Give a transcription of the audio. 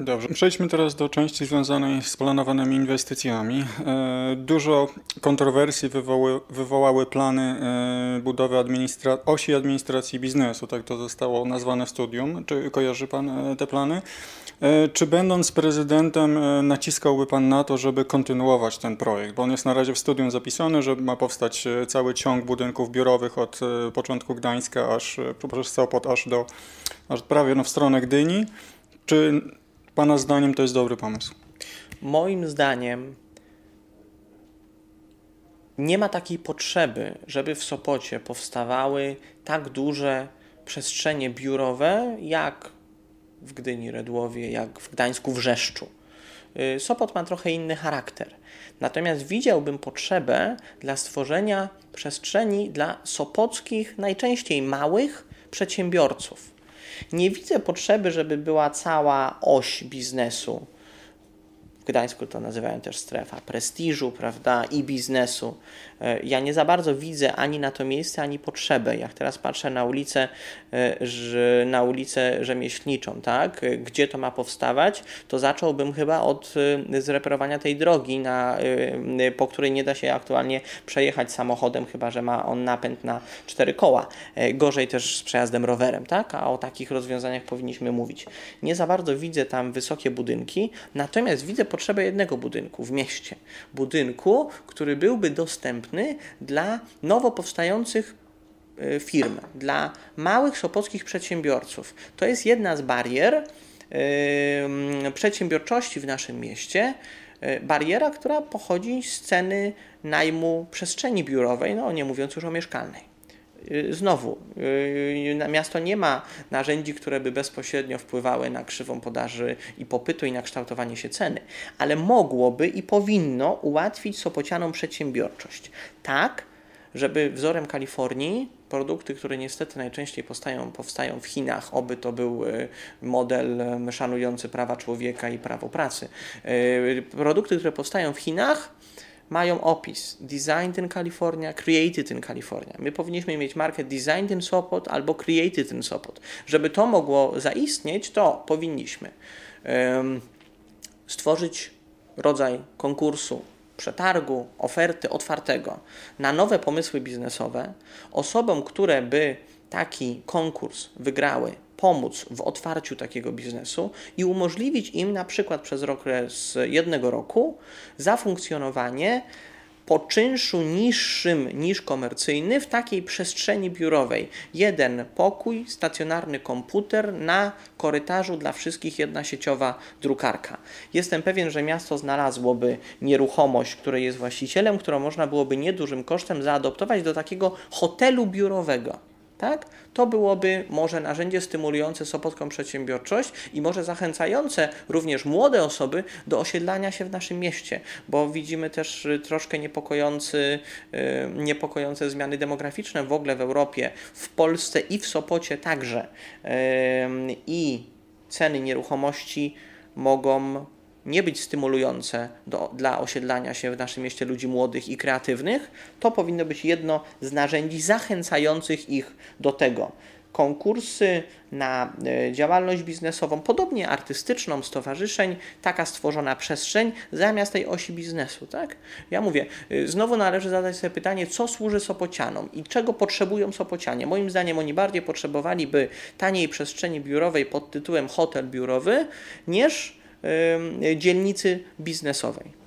Dobrze, przejdźmy teraz do części związanej z planowanymi inwestycjami. E, dużo kontrowersji wywoły, wywołały plany e, budowy administra osi administracji biznesu, tak to zostało nazwane w studium. Czy kojarzy Pan e, te plany? Czy będąc prezydentem naciskałby Pan na to, żeby kontynuować ten projekt? Bo on jest na razie w studium zapisany, że ma powstać cały ciąg budynków biurowych od początku Gdańska aż przez Sopot aż do aż prawie no, w stronę Gdyni. Czy Pana zdaniem to jest dobry pomysł? Moim zdaniem nie ma takiej potrzeby, żeby w Sopocie powstawały tak duże przestrzenie biurowe, jak w Gdyni, Redłowie, jak w Gdańsku, Wrzeszczu. Y, Sopot ma trochę inny charakter. Natomiast widziałbym potrzebę dla stworzenia przestrzeni dla sopockich, najczęściej małych przedsiębiorców. Nie widzę potrzeby, żeby była cała oś biznesu. Gdańsku to nazywają też strefa prestiżu, prawda, i biznesu. E, ja nie za bardzo widzę ani na to miejsce, ani potrzebę. Jak teraz patrzę na ulicę, e, na ulicę rzemieślniczą, tak, e, gdzie to ma powstawać, to zacząłbym chyba od zreperowania tej drogi, na, po której nie da się aktualnie przejechać samochodem, chyba że ma on napęd na cztery koła. Gorzej też z przejazdem rowerem, tak, a o takich rozwiązaniach powinniśmy mówić. Nie za bardzo widzę tam wysokie budynki, natomiast widzę potrzebę jednego budynku w mieście. Budynku, który byłby dostępny dla nowo powstających e, firm, dla małych sopockich przedsiębiorców. To jest jedna z barier przedsiębiorczości w naszym mieście. E, bariera, która pochodzi z ceny najmu przestrzeni biurowej, no nie mówiąc już o mieszkalnej. Y, znowu, y, miasto nie ma narzędzi, które by bezpośrednio wpływały na krzywą podaży i popytu i na kształtowanie się ceny, ale mogłoby i powinno ułatwić sopocianą przedsiębiorczość. Tak, żeby wzorem Kalifornii produkty, które niestety najczęściej powstają, powstają w Chinach, oby to był y, model szanujący prawa człowieka i prawo pracy. Produkty, które powstają w Chinach, mają opis Designed in California, Created in California. My powinniśmy mieć markę Designed in Sopot albo Created in Sopot. Żeby to mogło zaistnieć, to powinniśmy um, stworzyć rodzaj konkursu, przetargu, oferty otwartego na nowe pomysły biznesowe. Osobom, które by taki konkurs wygrały, pomóc w otwarciu takiego biznesu i umożliwić im na przykład przez okres jednego roku zafunkcjonowanie po czynszu niższym niż komercyjny w takiej przestrzeni biurowej. Jeden pokój, stacjonarny komputer, na korytarzu dla wszystkich jedna sieciowa drukarka. Jestem pewien, że miasto znalazłoby nieruchomość, której jest właścicielem, którą można byłoby niedużym kosztem zaadoptować do takiego hotelu biurowego tak? To byłoby może narzędzie stymulujące sopocką przedsiębiorczość i może zachęcające również młode osoby do osiedlania się w naszym mieście, bo widzimy też y, troszkę niepokojący, yy, niepokojące zmiany demograficzne w ogóle w Europie, w Polsce i w Sopocie także. I ceny nieruchomości mogą nie być stymulujące do, dla osiedlania się w naszym mieście ludzi młodych i kreatywnych, to powinno być jedno z narzędzi zachęcających ich do tego. Konkursy na e, działalność biznesową, podobnie artystyczną, stowarzyszeń, taka stworzona przestrzeń zamiast tej osi biznesu. Tak? Ja mówię, e, znowu należy zadać sobie pytanie, co służy Sopocianom i czego potrzebują Sopocianie. Moim zdaniem oni bardziej potrzebowaliby taniej przestrzeni biurowej pod tytułem hotel biurowy niż dzielnicy biznesowej.